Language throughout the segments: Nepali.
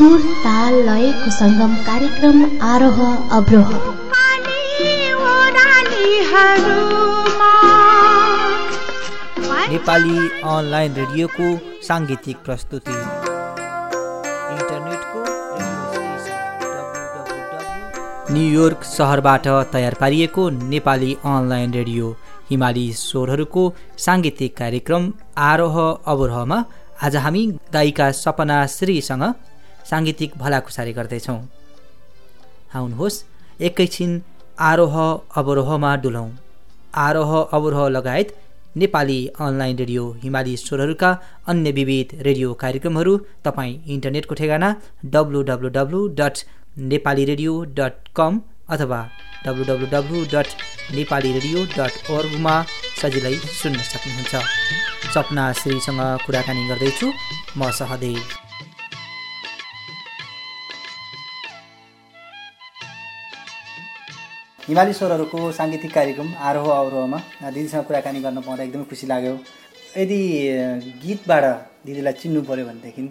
सुर ताल लयको सङ्गम कार्यक्रम आरोह अवरोह। नेपाली अनलाइन रेडियोको साङ्गीतिक प्रस्तुति। इन्टरनेटको न्युयोर्क सहरबाट तयार पारिएको नेपाली अनलाइन रेडियो हिमाली स्वरहरूको साङ्गीतिक कार्यक्रम आरोह अवरोहमा आज हामी गायिका सपना श्रीसँग साङ्गीतिक भलाकुसारी गर्दैछौँ। आउनुहोस् एकैछिन आरोह अवरोहमा डुलौँ। आरोह अवरोह लगायत नेपाली अनलाइन रेडियो हिमाली स्वरहरूका अन्य विविध रेडियो कार्यक्रमहरू तपाईँ इन्टरनेटको ठेगाना W W W dot Nepali radio dot com अथवा W W W dot Nepali radio dot ओर्गमा सजिलै सुन्न सक्नुहुन्छ। सपना श्रीसँग कुराकानी गर्दैछु। म सहदेव। हिमाली स्वरहरूको साङ्गीतिक कार्यक्रम आरोह अवरोहमा दिदीसँग कुराकानी गर्न पाउँदा एकदमै खुसी लाग्यो। यदि गीतबाट दिदीलाई चिन्नु पऱ्यो भनेदेखि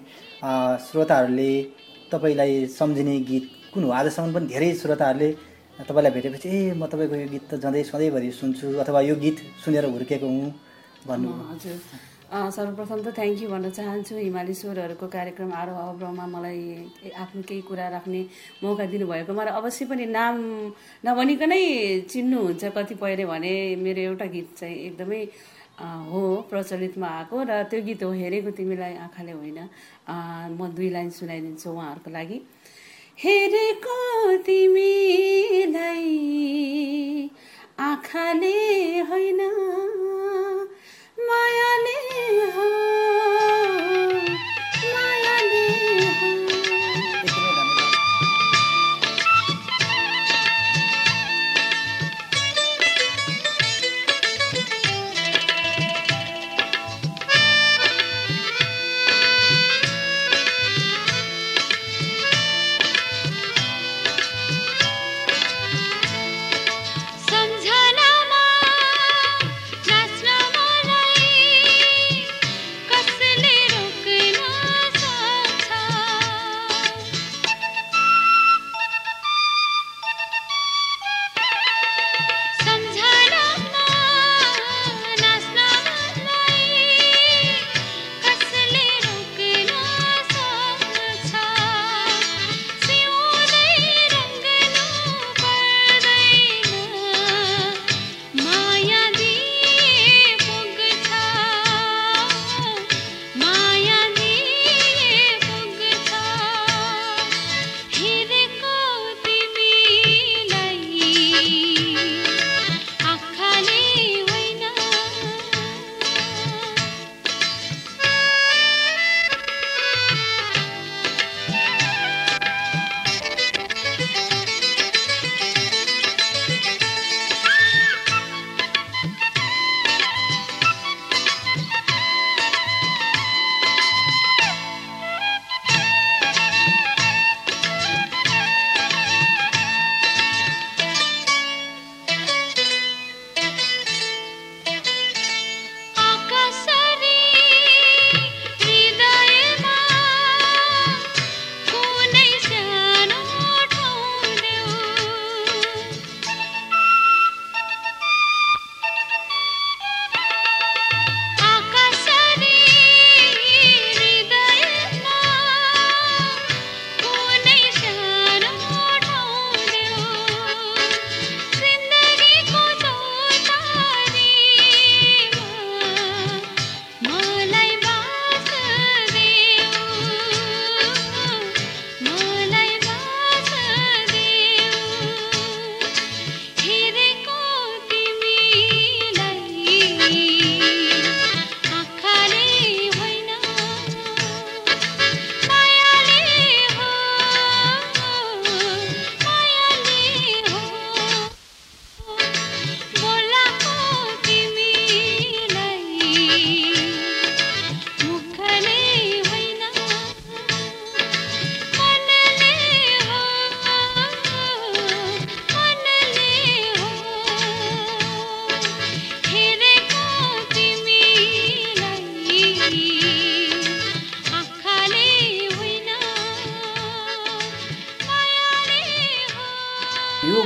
श्रोताहरूले तपाईँलाई सम्झिने गीत कुन हो? आजसम्म पनि धेरै श्रोताहरूले तपाईँलाई भेटेपछि ए म तपाईँको यो गीत त जाँदै सधैँभरि सुन्छु अथवा यो गीत सुनेर हुर्केको हुँ भन्नु। सर्वप्रथम त थ्याङ्क यू भन्न चाहन्छु हिमाली स्वरहरूको कार्यक्रम आरोह अवरोहमा मलाई आफ्नो केही कुरा राख्ने मौका दिनुभएको मलाई अवश्य पनि नाम नभनिकनै चिन्नुहुन्छ कतिपयले भने मेरो एउटा गीत चाहिँ एकदमै हो प्रचलितमा आएको र त्यो गीत हो हेरेको तिमीलाई आँखाले होइन। म दुई लाइन सुनाइदिन्छु उहाँहरूको लागि। हेरेको तिमीलाई आँखाले होइन मायाले हो।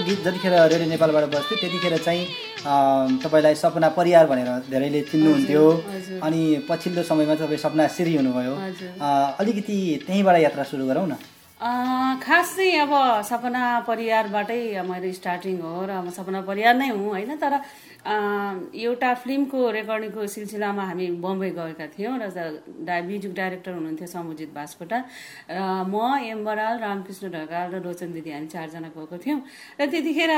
जतिखेर रेडियो नेपालबाट बस्थ्यो त्यतिखेर चाहिँ तपाईँलाई सपना परियार भनेर धेरैले चिन्नुहुन्थ्यो। अनि पछिल्लो समयमा तपाईँ सपना श्री हुनुभयो। अलिकति त्यहीँबाट यात्रा सुरु गरौँ न। खास चाहिँ अब सपना परिवारबाटै मेरो स्टार्टिङ हो र म सपना परिवार नै हुँ होइन? तर एउटा फिल्मको रेकर्डिङको सिलसिलामा हामी बम्बई गएका थियौँ र डा म्युजिक डाइरेक्टर हुनुहुन्थ्यो समुजित बास्कोटा र म एम बराल रामकृष्ण ढकाल र रोचन दिदी हामी चारजना गएको थियौँ र त्यतिखेर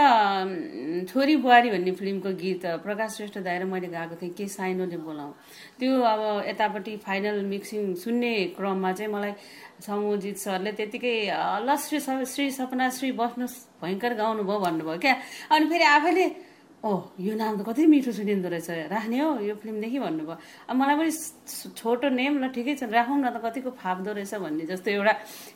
छोरी बुहारी भन्ने फिल्मको गीत प्रकाश श्रेष्ठ दाइ र मैले गाएको थिएँ के साइनोले बोलाउँ। त्यो अब यतापट्टि फाइनल मिक्सिङ सुन्ने क्रममा चाहिँ मलाई समुजित सरले त्यतिकै ल श्री श्री सपना श्री बस्नुहोस् भयङ्कर गाउनुभयो भन्नुभयो क्या? अनि फेरि आफैले ओ यो नाम त कति मिठो सुनिँदो रहेछ। राख्ने हो यो फिल्मदेखि भन्नुभयो। अब मलाई पनि छोटो नेम ल ठिकै छ राखौँ न त कतिको फाप्दो रहेछ भन्ने जस्तो एउटा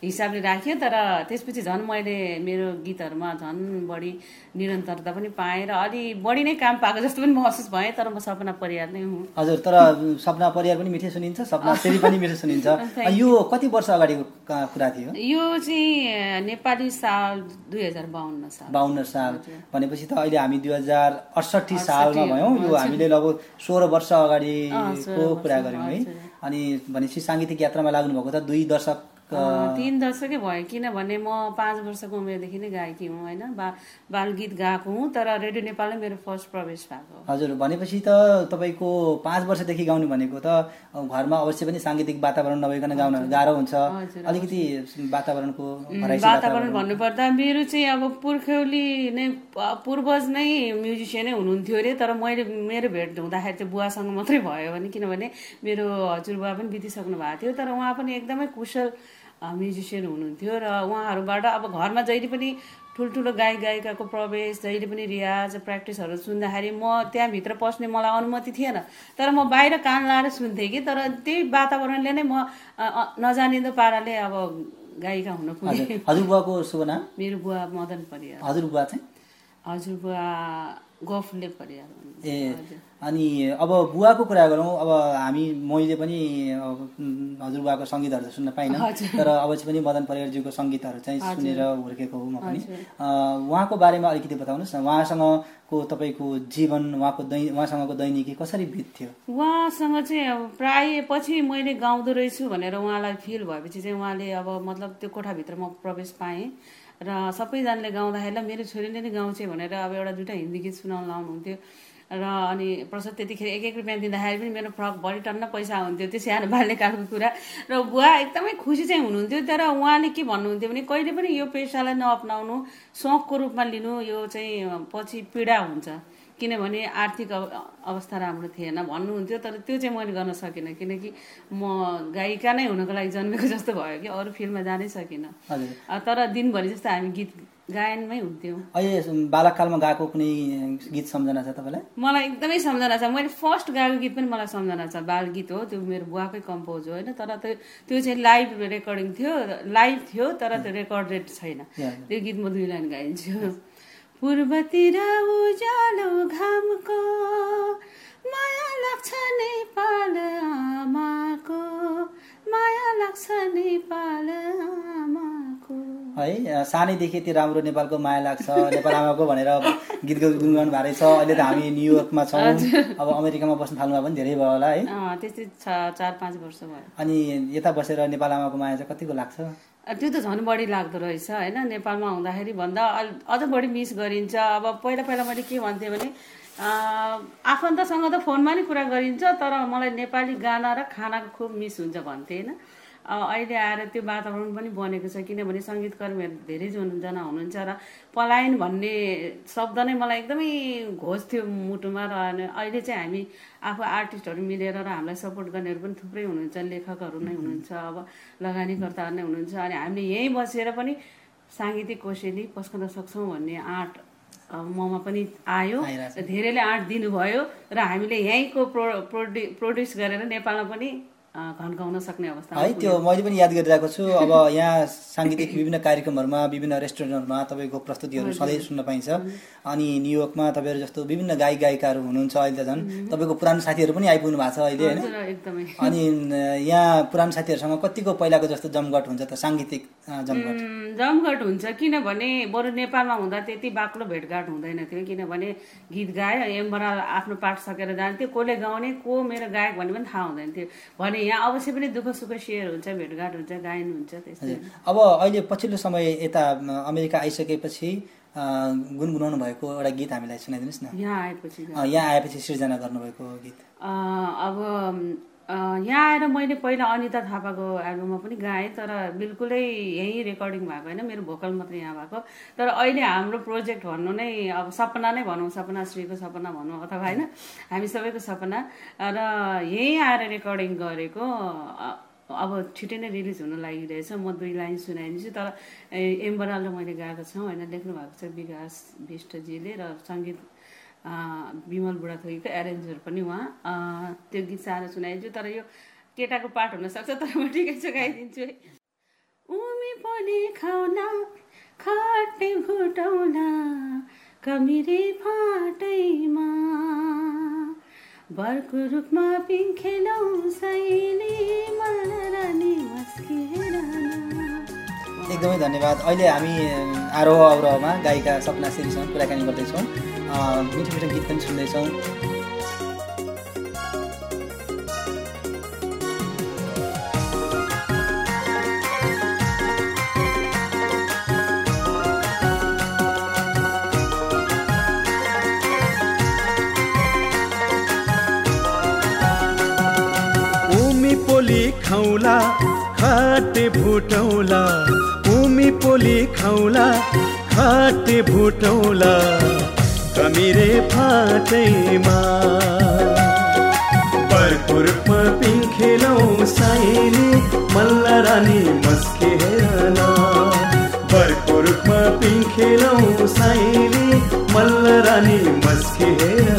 हिसाबले राख्यो। तर त्यसपछि झन् मैले मेरो गीतहरूमा झन् बढी निरन्तरता पनि पाएँ र अलि बढी नै काम पाएको जस्तो पनि महसुस भएँ। तर म सपना परिवार नै हुँ। हजुर तर सपना परियार पनि मिठै सुनिन्छ सपना श्री पनि मिठो सुनिन्छ। यो कति वर्ष अगाडिको कुरा थियो? यो चाहिँ नेपाली साल दुई हजार बाहन्न साल। बाहन्न साल। भनेपछि त अहिले हामी दुई हजार अडसठी सालमा भयौँ। यो हामीले लगभग सोह्र वर्ष अगाडिको कुरा गऱ्यौँ है। अनि भनेपछि साङ्गीतिक यात्रामा लाग्नु भएको त दुई दशक तिन दशकै भयो किनभने म पाँच वर्षको उमेरदेखि नै गाएकी हुँ होइन? बा बालगीत गाएको हुँ तर रेडियो नेपालमै मेरो फर्स्ट प्रवेश भएको हजुर भनेपछि त तपाईँको पाँच वर्षदेखि गाउनु भनेको त घरमा अवश्य पनि साङ्गीतिक वातावरण नभइकन गाउन गाह्रो हुन्छ। अलिकति वातावरणको वातावरण भन्नुपर्दा मेरो चाहिँ अब पुर्ख्यौली नै पूर्वज नै म्युजिसियनै हुनुहुन्थ्यो अरे तर मैले मेरो भेट हुँदाखेरि चाहिँ बुवासँग मात्रै भयो भने किनभने मेरो हजुरबुवा पनि बितिसक्नु भएको थियो तर उहाँ पनि एकदमै कुशल म्युजिसियन हुनुहुन्थ्यो र उहाँहरूबाट अब घरमा जहिले पनि ठुल्ठुलो गायक गायिकाको प्रवेश जहिले पनि रियाज प्र्याक्टिसहरू सुन्दाखेरि म त्यहाँभित्र पस्ने मलाई अनुमति थिएन। तर म बाहिर कान लाएर सुन्थेँ कि तर त्यही वातावरणले नै म नजानिदो पाराले अब गायिका हुन पुगेँ। हजुर। शुभ नाम? मेरो बुवा मदन परियार। हजुरबुवा चाहिँ? हजुरबुवा गफले परियार। ए अनि अब बुवाको कुरा गरौँ अब हामी मैले पनि हजुरबुवाको सङ्गीतहरू त सुन्न पाइनँ तर अब चाहिँ पनि मदन परिवारज्यूको सङ्गीतहरू चाहिँ सुनेर हुर्केको हो म पनि। उहाँको बारेमा अलिकति बताउनुहोस् न उहाँसँगको तपाईँको जीवन उहाँको दै उहाँसँगको दैनिकी कसरी बित्थ्यो? उहाँसँग चाहिँ अब प्राय पछि मैले गाउँदो रहेछु भनेर उहाँलाई फिल भएपछि चाहिँ उहाँले अब मतलब त्यो कोठाभित्र म प्रवेश पाएँ। र सबैजनाले गाउँदाखेरि मेरो छोरीले नै गाउँछ भनेर अब एउटा दुइटा हिन्दी गीत सुनाउन लाउनुहुन्थ्यो। र अनि प्रसाद त्यतिखेर एक एक रुपियाँ दिँदाखेरि पनि मेरो फ्रक भरि टन्न पैसा हुन्थ्यो त्यो सानो बाल्यकालको कुरा। र बुवा एकदमै खुसी चाहिँ हुनुहुन्थ्यो। तर उहाँले के भन्नुहुन्थ्यो भने कहिले पनि यो पेसालाई नअप्नाउनु सौकको रूपमा लिनु यो चाहिँ पछि पीडा हुन्छ। किनभने आर्थिक अव- अवस्था राम्रो थिएन भन्नुहुन्थ्यो। तर त्यो चाहिँ मैले गर्न सकिनँ। किनकि म गायिका नै हुनको लागि जन्मेको जस्तो भयो कि अरू फिल्डमा जानै सकिनँ। तर दिनभरि जस्तो हामी गीत गायनमै हुन्थ्यौँ। अहिले बालककालमा गाएको कुनै गीत सम्झना छ तपाईँलाई? मलाई एकदमै सम्झना छ। मैले फर्स्ट गाएको गीत पनि मलाई सम्झना छ। बाल गीत हो त्यो मेरो बुवाकै कम्पोज हो होइन? तर त्यो त्यो चाहिँ लाइभ रेकर्डिङ थियो लाइभ थियो तर त्यो रेकर्डेड छैन। त्यो गीत म दुई लाइन गाइन्छु। पूर्वतिर उज्यालो घामको माया लाग्छ नेपाल आमाको माया लाग्छ नेपाल है सानैदेखि त्यो राम्रो नेपालको माया लाग्छ नेपाल आमाको भनेर गीत गुनगाउनु भएको रहेछ अहिले त हामी न्युयोर्कमा छौँ। अब अमेरिकामा बस्न थाल्नुमा पनि धेरै भयो होला है। त्यस्तै छ चार पाँच वर्ष भयो। अनि यता बसेर नेपाल आमाको माया चाहिँ कतिको लाग्छ? त्यो त झन् बढी लाग्दो रहेछ होइन? नेपालमा हुँदाखेरि भन्दा अझ बढी मिस गरिन्छ। अब पहिला पहिला मैले के भन्थेँ भने आफन्तसँग त फोनमा नै कुरा गरिन्छ तर मलाई नेपाली गाना र खानाको खुब मिस हुन्छ भन्थेँ होइन? अहिले आएर त्यो वातावरण पनि बनेको छ किनभने सङ्गीतकर्मीहरू धेरै जन- जना हुनुहुन्छ र पलायन भन्ने शब्द नै मलाई एकदमै घोष थियो मुटुमा र अहिले चाहिँ हामी आफू आर्टिस्टहरू मिलेर र हामीलाई सपोर्ट गर्नेहरू पनि थुप्रै हुनुहुन्छ लेखकहरू नै हुनुहुन्छ अब लगानीकर्ताहरू नै हुनुहुन्छ अनि हामीले यहीँ बसेर पनि साङ्गीतिक कोसेली पस्कन सक्छौँ भन्ने आँट अ, ममा पनि आयो धेरैले आँट दिनुभयो र हामीले यहीँको प्रो प्रोड्यु प्रोड्युस गरेर नेपालमा पनि घन्काउन सक्ने अवस्था है त्यो मैले पनि याद गरिरहेको छु। अब यहाँ साङ्गीतिक विभिन्न कार्यक्रमहरूमा विभिन्न रेस्टुरेन्टहरूमा तपाईँको प्रस्तुतिहरू सधैँ सुन्न पाइन्छ। अनि न्युयोर्कमा तपाईँहरू जस्तो विभिन्न गायक गायिकाहरू हुनुहुन्छ अहिले त झन्। तपाईँको पुरानो साथीहरू पनि आइपुग्नु भएको छ अहिले होइन? अनि यहाँ पुरानो साथीहरूसँग कतिको पहिलाको जस्तो जमघट हुन्छ त? साङ्गीतिक जमघट। जमघट हुन्छ किनभने बरु नेपालमा हुँदा त्यति बाक्लो भेटघाट हुँदैन थियो। किनभने गीत गायो एम्बरा आफ्नो पाठ सकेर जान्थ्यो। कसले गाउने को मेरो गायक भन्ने पनि थाहा हुँदैन थियो। भने यहाँ अवश्य पनि दुःख सुख सेयर हुन्छ भेटघाट हुन्छ गायन हुन्छ त्यस्तै अब अहिले पछिल्लो समय यता अमेरिका आइसकेपछि गुनगुनाउनु भएको एउटा गीत हामीलाई सुनाइदिनुहोस् न। यहाँ आएपछि यहाँ आएपछि सृजना गर्नुभएको गीत। अब यहाँ आएर मैले पहिला अनिता थापाको एल्बममा पनि गाएँ तर बिल्कुलै यहीँ रेकर्डिङ भएको होइन मेरो भोकल मात्रै यहाँ भएको। तर अहिले हाम्रो प्रोजेक्ट भन्नु नै अब सपना नै भनौँ सपना श्रीको सपना भनौँ अथवा होइन हामी सबैको सपना। र यहीँ आएर रेकर्डिङ गरेको अब छिटै नै रिलिज हुन लागिरहेछ म दुई लाइन सुनाइदिन्छु तर एम्बरालले मैले गाएको छौँ होइन लेख्नु भएको छ विकास विष्टजीले र सङ्गीत विमल बुढाथोकीको एरेन्जर पनि उहाँ। त्यो गीत साह्रो सुनाइदिन्छु तर यो केटाको पाठ हुनसक्छ तर म ठिकै छ गाइदिन्छु है। उमी पनि खाउला खाटे भुटौला कमिरे फाटैमा बर्को रुखमा पिङ्खेलौ सैली मरानी मस्किएर एकदमै धन्यवाद। अहिले हामी आरोह अवरोहमा गायिका सपना श्रीसँग कुराकानी गर्दैछौँ। मिठो मिठो गीत पनि सुन्दैछौँ। खाउला खाटे भुटौला पोली खाउला खाटे भुटौला कमिरे फाटैमा। बर्कुरमा पिङ्खेलौ साइली मल्ल रानी मस्के हेरना। बर्कुरमा पिङ्खेलौ साइली मल्ल रानी मस्के हेरना।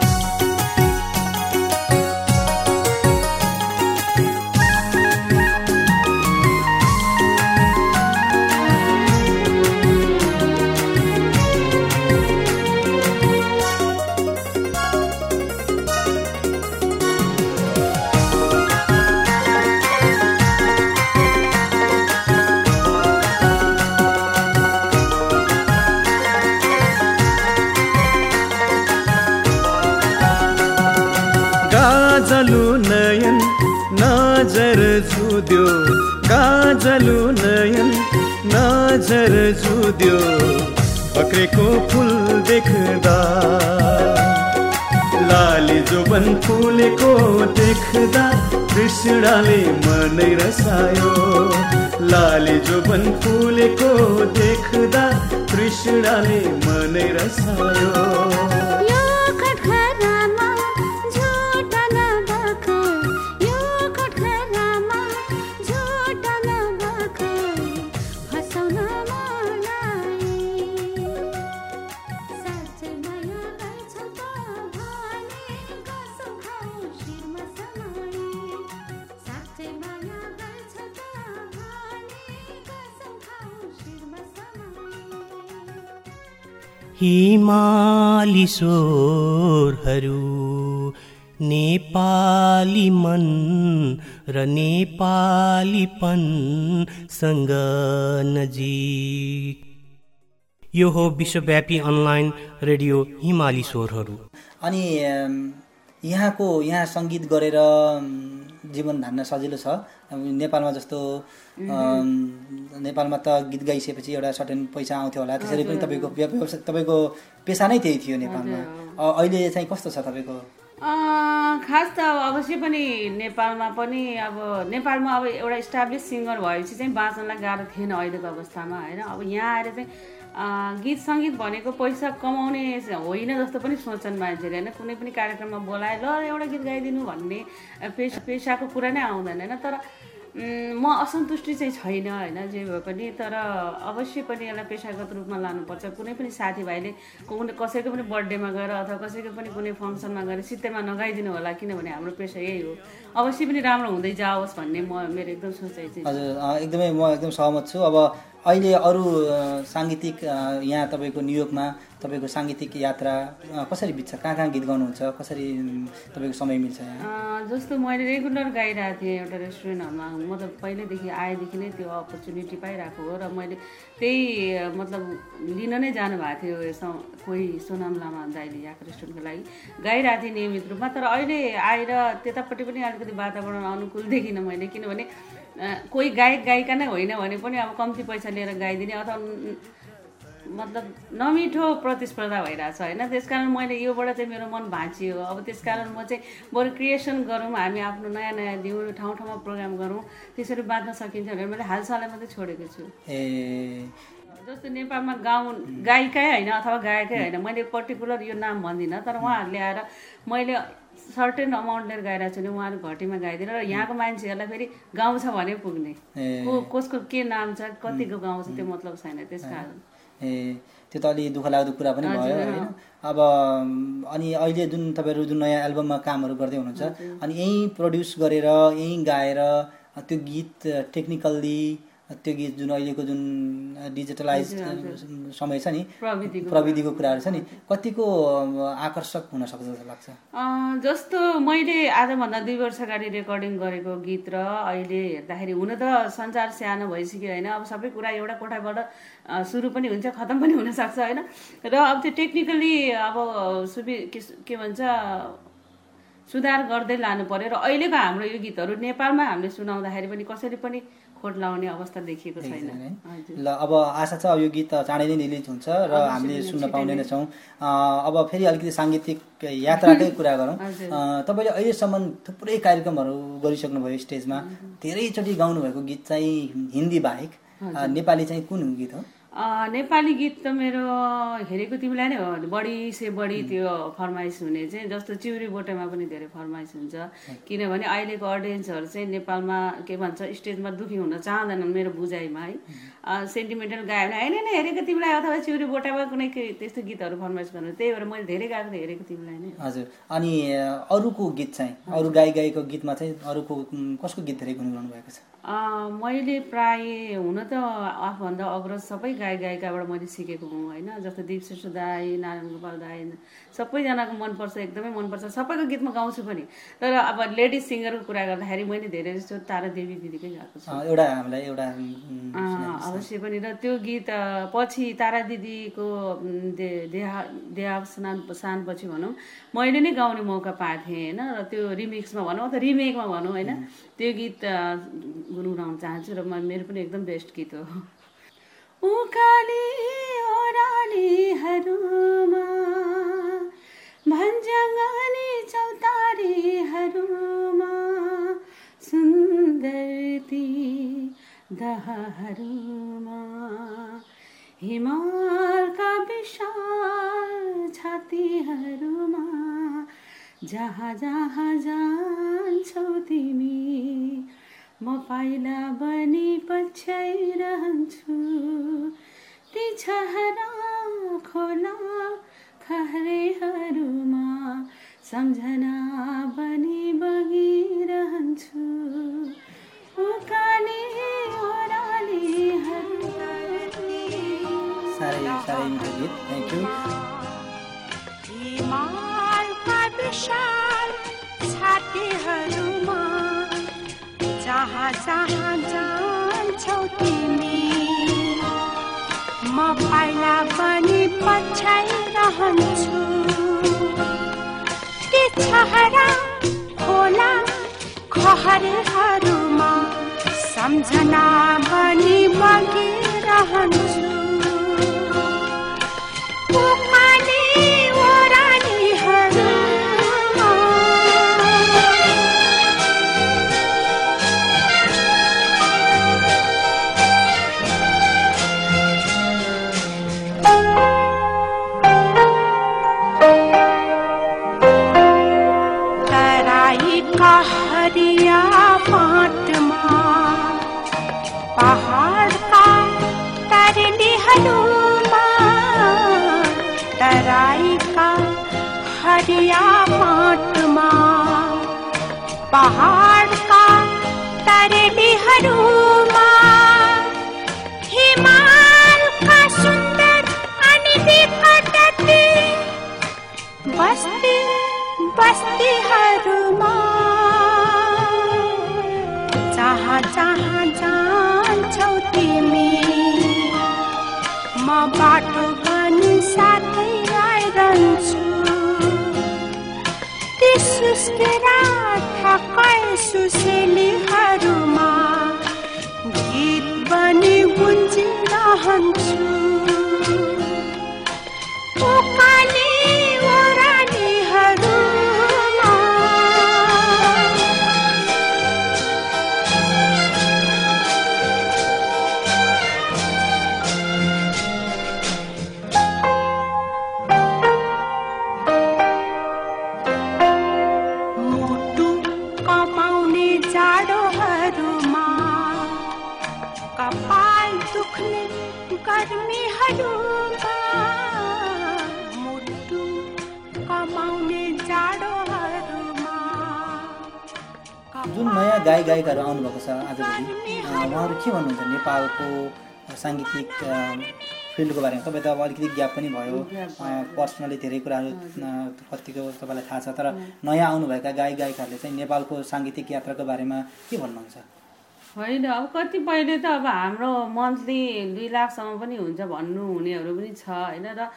नजर जुद्यो पक्रेको फुल देख्दा। लाली जोबन फुलेको देख्दा कृष्णले मनै रसायो। लाली जोबन फुलेको देख्दा कृष्णले मनै रसायो। हिमाली स्वरहरू नेपाली मन र नेपालीपनसँग नजिक। यो हो विश्वव्यापी अनलाइन रेडियो हिमाली स्वरहरू अनि यहाँको यहाँ सङ्गीत गरेर जीवन धान्न सजिलो छ। नेपालमा जस्तो नेपालमा त गीत गाइसकेपछि एउटा सर्टेन पैसा आउँथ्यो होला। त्यसरी पनि तपाईँको व्य- व्यवसाय तपाईँको पेसा नै त्यही थियो नेपालमा। अहिले चाहिँ कस्तो छ तपाईँको? खास त अब अवश्य पनि नेपालमा पनि अब नेपालमा अब एउटा इस्टाब्लिस सिङ्गर भएपछि चाहिँ बाँच्नलाई गाह्रो थिएन अहिलेको अवस्थामा होइन? अब यहाँ आएर चाहिँ गीत सङ्गीत भनेको पैसा कमाउने होइन जस्तो पनि सोच्छन् मान्छेले होइन? कुनै पनि कार्यक्रममा बोलाए ल एउटा गीत गाइदिनु भन्ने पेसा पेसाको कुरा नै आउँदैन होइन? तर म असन्तुष्टि चाहिँ छैन होइन? जे भए पनि तर अवश्य पनि यसलाई पेसागत रूपमा लानुपर्छ। कुनै पनि साथीभाइले कुनै कसैको पनि बर्थडेमा गएर अथवा कसैको पनि कुनै फङ्सनमा गएर सित्तैमा नगाइदिनु होला किनभने हाम्रो पेसा यही हो। अवश्य पनि राम्रो हुँदै जाओस् भन्ने म मेरो एकदम सोचाइ चाहिँ। हजुर एकदमै म एकदम सहमत छु। अब अहिले अरू साङ्गीतिक यहाँ तपाईँको न्युयोर्कमा तपाईँको साङ्गीतिक यात्रा कसरी बित्छ? कहाँ कहाँ गीत गाउनुहुन्छ? कसरी तपाईँको समय मिल्छ यहाँ? जस्तो मैले रेगुलर गाइरहेको थिएँ एउटा रेस्टुरेन्टहरूमा। म त पहिल्यैदेखि आएदेखि नै त्यो अपर्च्युनिटी पाइरहेको हो र मैले त्यही मतलब लिन नै जानुभएको थियो कोही सोनाम लामा दाइले यहाँको रेस्टुरेन्टको लागि। गाइरहेको थिएँ नियमित रूपमा तर अहिले आएर त्यतापट्टि पनि अलिकति वातावरण अनुकूल देखिनँ मैले किनभने कोही गायक गायिका नै होइन भने पनि अब कम्ती पैसा लिएर गाइदिने अथवा मतलब नमिठो प्रतिस्पर्धा भइरहेछ होइन। त्यस कारण मैले योबाट चाहिँ मेरो मन भाँचियो। अब त्यस कारण म चाहिँ बरु क्रिएसन गरौँ हामी आफ्नो नयाँ नयाँ दिउँ ठाउँ ठाउँमा प्रोग्राम गरौँ त्यसरी बाँच्न सकिन्छ भनेर मैले हालसालै मात्रै छोडेको छु। ए। जस्तो नेपालमा गाउँ गायिकै होइन अथवा गायकै होइन मैले पर्टिकुलर यो नाम भन्दिनँ तर उहाँहरूले आएर मैले सर्टेन अमाउन्ट लिएर गाइरहेको छु भने उहाँहरू घटीमा गाइदिएर र यहाँको मान्छेहरूलाई फेरि गाउँछ भने पुग्ने। को कसको के नाम छ कतिको गाउँछ त्यो मतलब छैन त्यस कारण। ए त्यो त अलि दुःख लाग्दो कुरा पनि भयो होइन? अब अनि अहिले जुन तपाईँहरू जुन नयाँ एल्बममा कामहरू गर्दै हुनुहुन्छ अनि यहीँ प्रड्युस गरेर यहीँ गाएर त्यो गीत टेक्निकल्ली त्यो गीत जुन अहिलेको जुन डिजिटलाइज समय छ नि प्रविधिको प्रविधिको कुराहरू छ नि कतिको आकर्षक हुन सक्छ जस्तो लाग्छ? जस्तो मैले आजभन्दा दुई वर्ष अगाडि रेकर्डिङ गरेको गीत र अहिले हेर्दाखेरि हुन त संसार सानो भइसक्यो होइन अब सबै कुरा एउटा कोठाबाट सुरु पनि हुन्छ खतम पनि हुनसक्छ होइन। र अब त्यो टेक्निकली अब सुवि के भन्छ सुधार गर्दै लानु पर्यो। र अहिलेको हाम्रो यो गीतहरू नेपालमा हामीले सुनाउँदाखेरि पनि कसैले पनि खोट लाउने अवस्था देखिएको छैन। ल अब आशा छ यो गीत चाँडै नै रिलिज हुन्छ र हामीले सुन्न पाउने नै। छौँ अब फेरि अलिकति साङ्गीतिक यात्राकै कुरा गरौँ। तपाईँले अहिलेसम्म थुप्रै कार्यक्रमहरू गरिसक्नुभयो स्टेजमा। धेरैचोटि गाउनुभएको गीत चाहिँ हिन्दी बाहेक। नेपाली चाहिँ कुन गीत हो? नेपाली गीत त मेरो हेरेको तिमीलाई नै हो। बढी से बढी त्यो फरमाइस हुने चाहिँ जस्तो चिउरी बोटेमा पनि धेरै फरमाइस हुन्छ। किनभने अहिलेको अडियन्सहरू चाहिँ नेपालमा के भन्छ स्टेजमा दुखी हुन चाहँदैनन् मेरो बुझाइमा है। सेन्टिमेन्टल गायो भने होइन होइन हेरेको तिमीलाई अथवा चिउरी बोटामा कुनै त्यस्तो गीतहरू फरमाइस गर्नु त्यही भएर मैले धेरै गाएको हेरेको तिमीलाई नै हजुर। अनि अरूको गीत चाहिँ अरू गाई गाईको गीतमा चाहिँ अरूको कसको गीत धेरै गुनगुनाउनु भएको छ? मैले प्राय हुन त आफूभन्दा अग्रज सबै गायक गायिकाबाट मैले सिकेको हुँ होइन? जस्तो दीप श्रेष्ठ दाई नारायण गोपाल दाई सबैजनाको मनपर्छ एकदमै मनपर्छ। सबैको गीतमा गाउँछु पनि। तर अब लेडिज सिङ्गरको कुरा गर्दाखेरि मैले धेरै जस्तो तारा देवी दिदीकै गाएको छु। एउटा हामीलाई एउटा अवश्य पनि। र त्यो गीत पछि तारा दिदीको उम्, दे- देहा देहावसान सानपछि भनौँ मैले नै गाउने मौका पाएको थिएँ होइन? र त्यो रिमिक्समा भनौँ अथवा रिमेकमा भनौँ होइन? त्यो गीत गुनगुनाउन चाहन्छु र म मेरो पनि एकदम बेस्ट गीत हो। उकाली ओह्रालीहरूमा भन्ज्याङ्गानी चौतारीहरूमा सुन्दर ती दहहरूमा हिमालका विशाल छातीहरूमा जहाँ जहाँ जान्छौ तिमी म पाइला बनी पछ्याइरहन्छु ती छहरा खोला खहरेहरूमा सम्झना बनी बगिरहन्छु उकाली विशाल छातीहरूमा जहाँ जहाँ जान्छौ तिमी। म पाइला पनि पछ्याइरहन्छु ती छहरा खोला खहरहरूमा सम्झना बनी बगिरहन्छु। पहाडका तरेलीहरूमा हिमालका सुन्दर अनि विकटती बस्ती बस्तीहरूमा जहाँ जहाँ जान्छौ तिमी म बाटो पनि साथै आइरहन्छु ती सुस्केरा थकाइ सुसेलीहरूमा गीत बनी गुन्जिरहन्छु। कपाल दुख्ने गर्मीहरूमा मुटु कमाउने जाडोहरूमा। जुन नयाँ गायक गायिकाहरू आउनुभएको छ आजभोलि उहाँहरू के भन्नुहुन्छ? नेपालको साङ्गीतिक फिल्डको बारेमा? तपाईँ त अब अलिकति ग्याप पनि भयो। पर्सनली धेरै कुराहरू कतिको तपाईँलाई थाहा छ। तर नयाँ आउनुभएका गायक गायिकाहरूले चाहिँ नेपालको साङ्गीतिक यात्राको बारेमा के भन्नुहुन्छ? होइन अब कतिपयले त अब हाम्रो मन्थली दुई लाखसम्म पनि हुन्छ भन्नु हुनेहरू पनि छ होइन र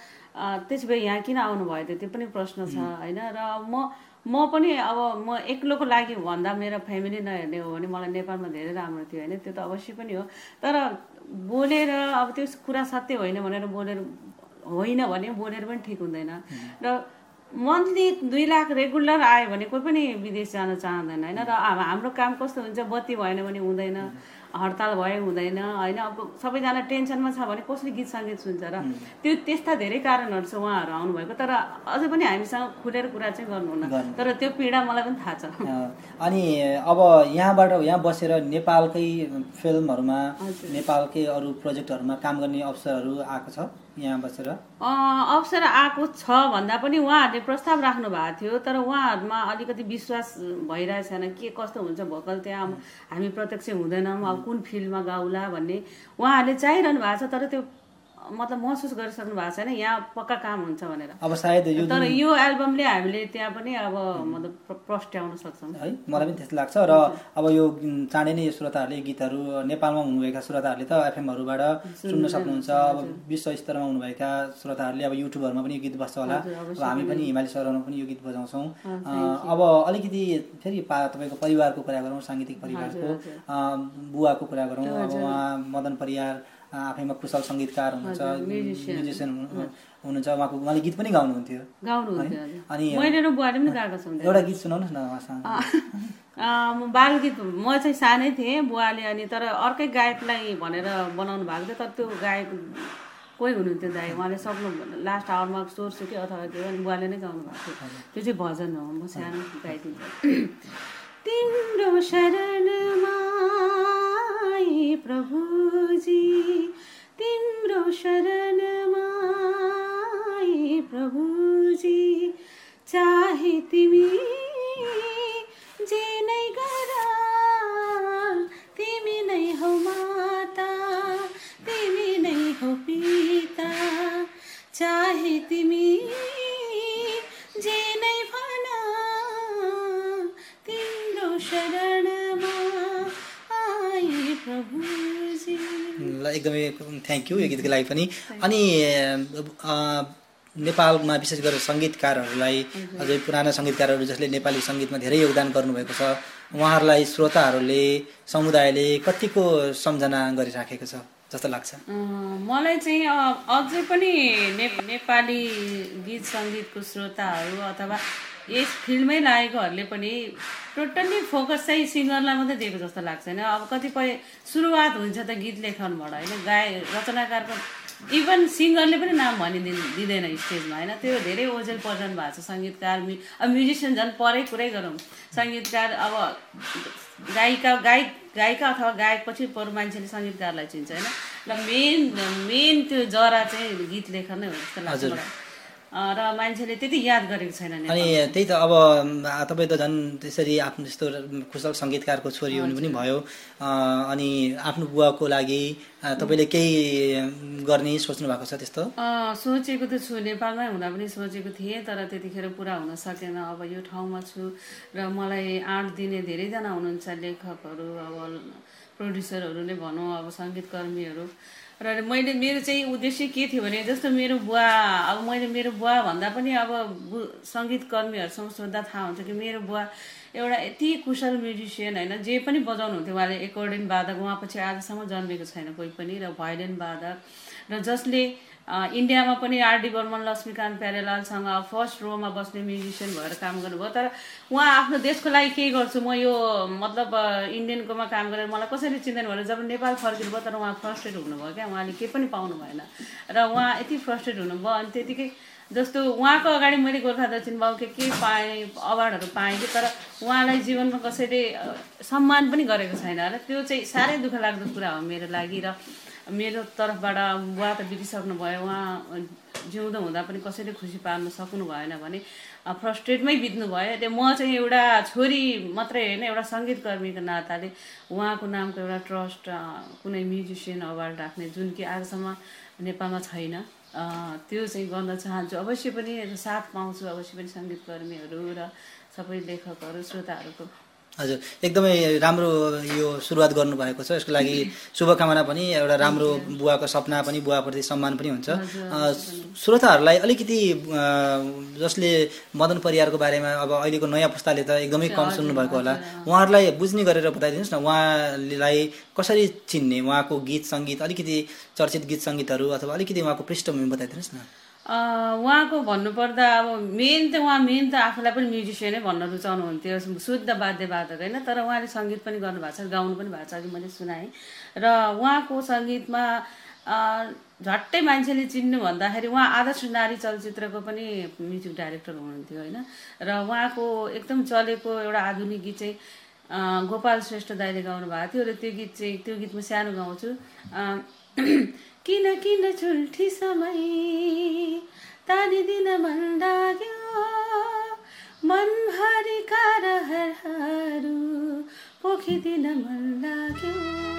त्यसो भए यहाँ किन आउनुभयो त त्यो पनि प्रश्न छ होइन र म म पनि अब म एक्लोको लागि भन्दा मेरो फ्यामिली नहेर्ने हो भने मलाई नेपालमा धेरै राम्रो थियो होइन त्यो त अवश्य पनि हो। तर बोलेर अब त्यो कुरा सत्य होइन भनेर बोलेर होइन भने बोलेर पनि ठिक हुँदैन। र मन्थली दुई लाख रेगुलर आयो भने कोही पनि विदेश जान चाहँदैन होइन? र अब हाम्रो काम कस्तो हुन्छ? बत्ती भएन भने हुँदैन हडताल भयो हुँदैन होइन? अब सबैजना टेन्सनमा छ भने कसले गीत सङ्गीत सुन्छ र त्यो त्यस्ता धेरै कारणहरू छ उहाँहरू आउनुभएको तर अझै पनि हामीसँग खुलेर कुरा चाहिँ गर्नुहुन्न। गर्नु। तर त्यो पीडा मलाई पनि थाहा छ। अनि अब यहाँबाट यहाँ बसेर नेपालकै फिल्महरूमा। नेपालकै अरू प्रोजेक्टहरूमा काम गर्ने अवसरहरू आएको छ? यहाँ बसेर। अवसर आएको छ भन्दा पनि उहाँहरूले प्रस्ताव राख्नु भएको थियो तर उहाँहरूमा अलिकति विश्वास भइरहेको छैन के कस्तो हुन्छ भोकल त्यहाँ हामी प्रत्यक्ष हुँदैनौँ अब कुन फिल्डमा गाउला भन्ने उहाँहरूले चाहिरहनु भएको छ तर त्यो मतलब महसुस गरिसक्नु भएको छैन यहाँ पक्का काम हुन्छ भनेर। अब सायद यो तर यो एल्बमले हामीले त्यहाँ पनि अब मतलब प्र- प्रस्ट्याउन सक्छौँ। है मलाई पनि त्यस्तो लाग्छ र अब यो चाँडै नै यो श्रोताहरूले गीतहरू नेपालमा हुनुभएका श्रोताहरूले त एफएमहरूबाट सुन्न सक्नुहुन्छ। अब विश्व स्तरमा हुनुभएका श्रोताहरूले अब युट्युबहरूमा पनि यो गीत बस्छ होला। अब हामी पनि। हिमाली सहरमा पनि यो गीत बजाउँछौँ। अब अलिकति फेरि पा तपाईँको परिवारको कुरा गरौँ साङ्गीतिक परिवारको। बुवाको कुरा गरौँ। अब। उहाँ मदन परियार आफैमा कुशल सङ्गीतकार हुनुहुन्छ म्युजिसियन। हुनुहुन्छ उहाँको उहाँले गीत पनि गाउनुहुन्थ्यो। अनि। एउटा गीत सुनाउनुहोस् न उहाँसँग। बालगीत म चाहिँ सानै थिएँ बुवाले अनि तर अर्कै गायकलाई भनेर बनाउनु भएको थियो तर त्यो गायक कोही हुनुहुन्थ्यो दाइ? उहाँले सक्नु लास्ट आवरमा स्वर सुक्यो अथवा के अनि बुवाले नै गाउनु भएको थियो। त्यो चाहिँ भजन हो म सानो गाइदिन्छु। तिम्रो शरणमा आए प्रभु जी। थ्याङ्क यू यो गीतको लागि पनि। अनि नेपालमा विशेष गरेर सङ्गीतकारहरूलाई अझै पुराना सङ्गीतकारहरू जसले नेपाली सङ्गीतमा धेरै योगदान गर्नुभएको छ उहाँहरूलाई श्रोताहरूले समुदायले कतिको सम्झना गरिराखेको छ जस्तो लाग्छ? मलाई चाहिँ अझै पनि ने नेपाली गीत सङ्गीतको श्रोताहरू अथवा यस फिल्डमै लागेकोहरूले पनि टोटल्ली फोकस चाहिँ सिङ्गरलाई मात्रै दिएको जस्तो लाग्छ होइन? अब कतिपय सुरुवात हुन्छ त गीत लेखनबाट होइन? गाय रचनाकारको इभन सिङ्गरले पनि नाम भनिदिन् दिँदैन स्टेजमा होइन? त्यो धेरै ओझेल पर्जन भएको छ। सङ्गीतकार मि अब म्युजिसियन झन् परै कुरै गरौँ। सङ्गीतकार अब गायिका गायक गायिका अथवा गायक पछि परू मान्छेले सङ्गीतकारलाई चिन्छ होइन? र मेन मेन त्यो जरा चाहिँ गीत लेखन नै हो जस्तो लाग्छ र मान्छेले त्यति याद गरेको छैन अनि। त्यही त अब तपाईँ त झन् त्यसरी आफ्नो जस्तो कुशल सङ्गीतकारको छोरी हुनु पनि भयो। अनि आफ्नो बुवाको लागि तपाईँले केही गर्ने सोच्नु भएको छ त्यस्तो? सोचेको त छु नेपालमै हुँदा पनि सोचेको थिएँ तर त्यतिखेर पुरा हुन सकेन। अब यो ठाउँमा छु र मलाई आँट दिने धेरैजना हुनुहुन्छ लेखकहरू अब प्रड्युसरहरू नै भनौँ अब सङ्गीतकर्मीहरू। र मैले मेरो चाहिँ उद्देश्य के थियो भने जस्तो मेरो बुवा अब मैले मेरो बुवा भन्दा पनि अब सङ्गीतकर्मीहरूसँग सोद्धा थाहा हुन्छ कि मेरो बुवा एउटा यति कुशल म्युजिसियन होइन जे पनि बजाउनुहुन्थ्यो उहाँले एकोर्डिन वादक उहाँ पछि आजसम्म जन्मेको छैन कोही पनि र भायोलिन वादक र जसले इन्डियामा पनि आरडी बर्मन लक्ष्मीकान्त प्यारेलालसँग फर्स्ट रोमा बस्ने म्युजिसियन भएर काम गर्नुभयो। तर उहाँ आफ्नो देशको लागि केही गर्छु म यो मतलब इन्डियनकोमा काम गरेर मलाई कसैले चिन्दैन भनेर जब नेपाल फर्किनु भयो तर उहाँ फ्रस्ट्रेट हुनुभयो क्या। उहाँले केही पनि पाउनु भएन। र उहाँ यति फ्रस्ट्रेट हुनुभयो अनि त्यतिकै जस्तो उहाँको अगाडि मैले गोर्खा दक्षिण बाउ के के पाएँ अवार्डहरू पाएँ कि तर उहाँलाई जीवनमा कसैले सम्मान पनि गरेको छैन। र त्यो चाहिँ साह्रै दुःख लाग्दो कुरा हो मेरो लागि र मेरो तर्फबाट बुवा त बितिसक्नु भयो उहाँ जिउँदो हुँदा पनि कसैले खुसी पार्न सक्नु भएन भने फ्रस्ट्रेटमै बित्नु भयो। त्यो म चाहिँ एउटा छोरी मात्रै होइन एउटा सङ्गीतकर्मीको नाताले उहाँको नामको एउटा ट्रस्ट कुनै म्युजिसियन अवार्ड राख्ने जुन कि आजसम्म नेपालमा छैन। त्यो चाहिँ गर्न चाहन्छु। अवश्य पनि साथ पाउँछु। अवश्य पनि सङ्गीतकर्मीहरू र सबै लेखकहरू श्रोताहरूको हजुर एकदमै राम्रो यो सुरुवात गर्नुभएको छ। यसको लागि शुभकामना पनि एउटा राम्रो बुवाको सपना पनि बुवाप्रति सम्मान पनि हुन्छ। श्रोताहरूलाई अलिकति जसले मदन परियारको बारेमा अब अहिलेको नयाँ पुस्ताले त एकदमै कम सुन्नुभएको होला। उहाँहरूलाई बुझ्ने गरेर बताइदिनुहोस् न उहाँलाई कसरी चिन्ने उहाँको गीत सङ्गीत अलिकति चर्चित गीत सङ्गीतहरू अथवा अलिकति उहाँको पृष्ठभूमि बताइदिनुहोस् न। उहाँको भन्नुपर्दा अब मेन त उहाँ मेन त आफूलाई पनि म्युजिसियनै भन्न रुचाउनुहुन्थ्यो शुद्ध वाद्यवादक होइन तर उहाँले सङ्गीत पनि गर्नुभएको छ गाउनु पनि भएको छ अघि मैले सुनाएँ। र उहाँको सङ्गीतमा झट्टै मान्छेले चिन्नु भन्दाखेरि उहाँ आदर्श नारी चलचित्रको पनि म्युजिक डाइरेक्टर हुनुहुन्थ्यो होइन। र उहाँको एकदम चलेको एउटा आधुनिक गीत चाहिँ गोपाल श्रेष्ठ दाइले गाउनु भएको थियो र त्यो गीत चाहिँ त्यो गीत म सानो गाउँछु। किन किन चुल्ठी समय तानिदिन मन लाग्यो मनभरिका रहरहरू पोखिदिन मन लाग्यो टाढा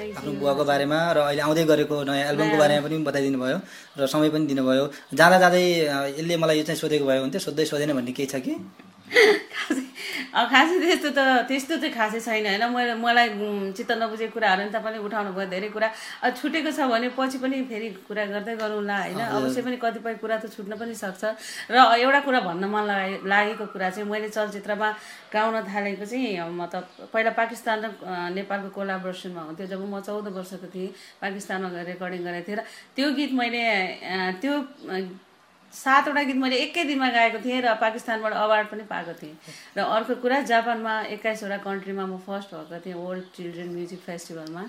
आफ्नो बुवाको बारेमा र अहिले आउँदै गरेको नयाँ एल्बमको बारेमा पनि बताइदिनु भयो र समय पनि दिनुभयो। जाँदा जाँदै यसले मलाई यो चाहिँ सोधेको भयो भने चाहिँ सोध्दै सोधेन भन्ने केही छ कि? खासै खासै त्यस्तो त त्यस्तो चाहिँ खासै छैन होइन? मैले मलाई चित्त नबुझेको कुराहरू नि तपाईँले उठाउनु भयो धेरै कुरा। अब छुटेको छ भने पछि पनि फेरि कुरा गर्दै गरौँला होइन? अवश्य पनि कतिपय कुरा त छुट्न पनि सक्छ। र एउटा कुरा भन्न मन लागे लागेको कुरा चाहिँ मैले चलचित्रमा गाउन थालेको चाहिँ अब म त पहिला पाकिस्तान र नेपालको कोलाबोरेसनमा हुन्थ्यो। जब म चौध वर्षको थिएँ पाकिस्तानमा गएर रेकर्डिङ गरेको थिएँ र त्यो गीत मैले त्यो सातवटा गीत मैले एकै दिनमा गाएको थिएँ र पाकिस्तानबाट अवार्ड पनि पाएको थिएँ। र अर्को कुरा जापानमा एक्काइसवटा कन्ट्रीमा म फर्स्ट भएको थिएँ वर्ल्ड चिल्ड्रेन म्युजिक फेस्टिभलमा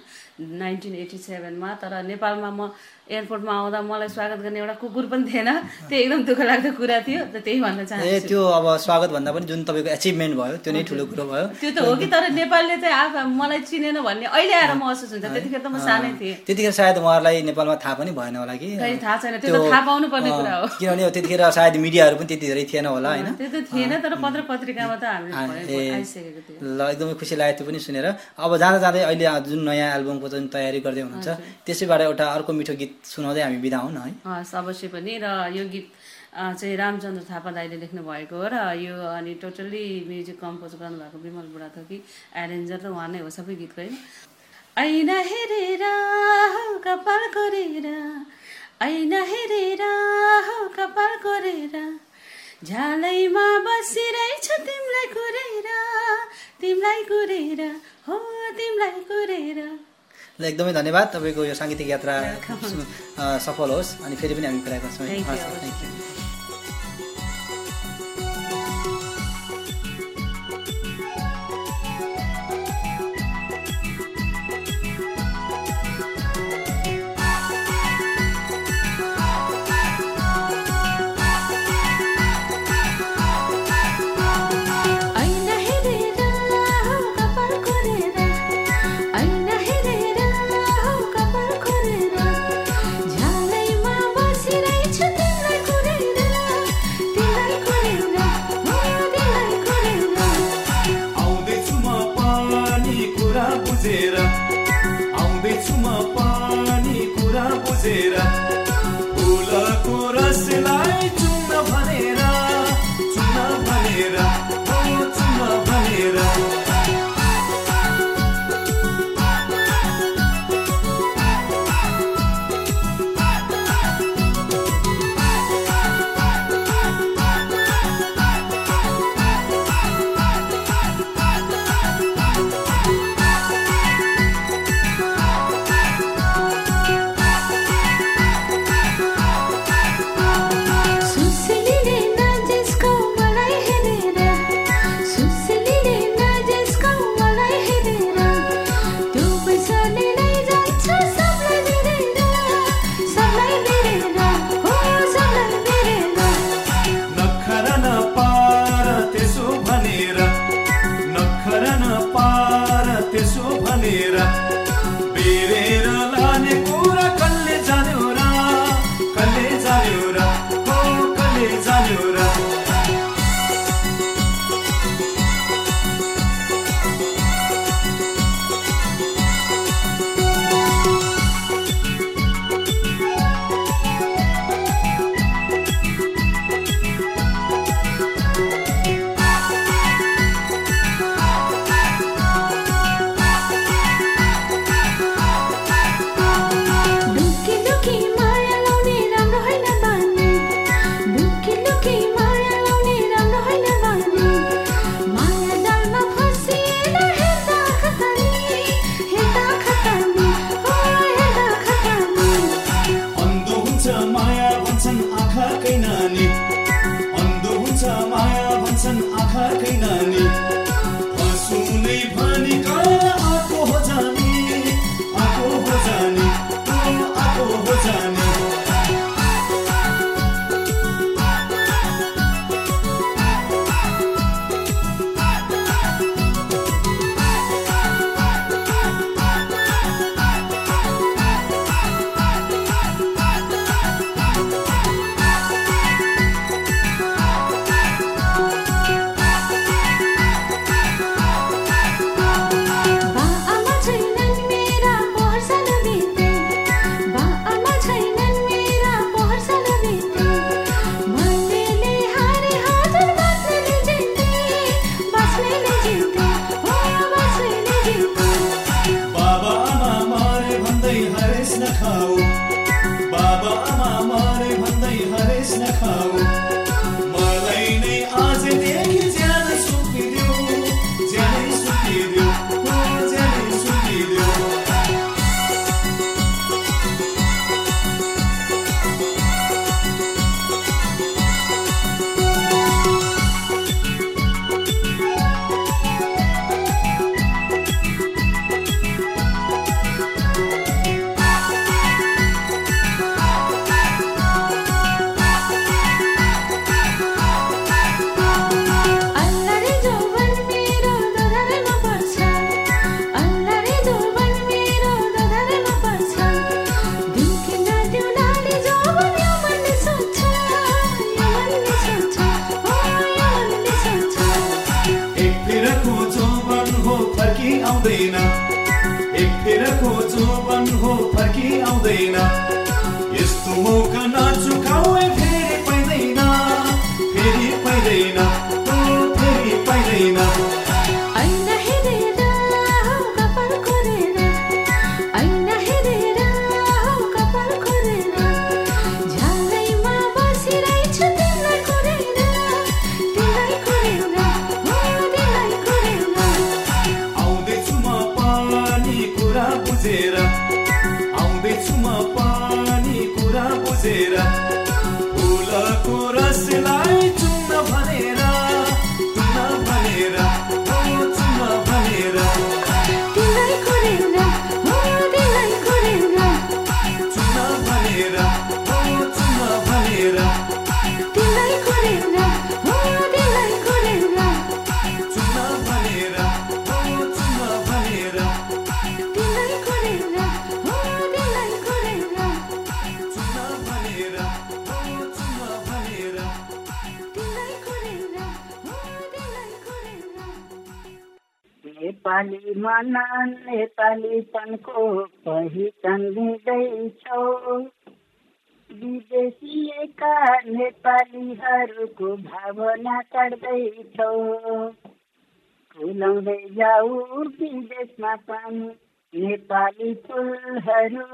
नाइन्टिन एटी सेभेनमा तर नेपालमा म एयरपोर्टमा आउँदा मलाई स्वागत गर्ने एउटा कुकुर पनि थिएन। त्यो एकदम दुःख लाग्दो कुरा थियो त्यही भन्न ए चाहन्छु त्यो अब स्वागत भन्दा पनि जुन तपाईँको एचिभमेन्ट भयो त्यो नै ठुलो कुरो भयो। त्यो त हो कि तर नेपालले चाहिँ आफू मलाई चिनेन भन्ने अहिले आएर महसुस हुन्छ। त्यतिखेर त म सानै थिएँ। त्यतिखेर सायद उहाँहरूलाई नेपालमा थाहा पनि भएन होला कि। थाहा छैन। त्यो त थाहा पाउनु पर्ने कुरा हो। किनभने त्यतिखेर सायद मिडियाहरू पनि त्यति धेरै थिएन होला होइन? त्यो त थिएन तर पत्र पत्रिकामा त हामीले ए ल एकदमै खुसी लाग्यो त्यो पनि सुनेर। अब जाँदा जाँदै अहिले जुन नयाँ एल्बमको जुन तयारी गर्दै हुनुहुन्छ त्यसैबाट एउटा अर्को मिठो गीत सुनाउँदै हामी बिदा हौँ न है। हस् अवश्य पनि। र यो गीत चाहिँ रामचन्द्र थापा दाईले लेख्नु भएको हो र यो अनि टोटल्ली म्युजिक कम्पोज गर्नुभएको विमल बुढा थोकी एरेन्जर त उहाँ नै हो सबै गीतको होइन। ऐना हेरेर हौ कपाल कोरेर ऐना हेरेर हौ कपाल कोरेर झालैमा बसिरहेछ तिमीलाई कुरेर तिमीलाई कुरेर हो तिमीलाई कुरेर। ल एकदमै धन्यवाद। तपाईँको यो साङ्गीतिक यात्रा सफल होस् अनि फेरि पनि हामी कुरा गर्छौँ है। Thank मना नेपालीपनको पहिचान दिँदैछौ विदेशिएका नेपालीहरूको भावना काट्दैछौ फुलाउँदै जाऊ विदेशमा पनि नेपाली फुलहरू।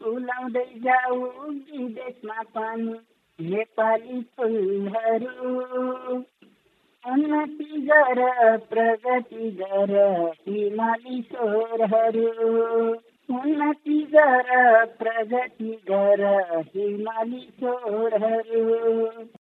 फुलाउँदै जाऊ विदेशमा पनि नेपाली फुलहरू। उन्नति गर प्रगति गर हिमाली स्वरहरू उन्नति गर प्रगति गर हिमाली स्वरहरू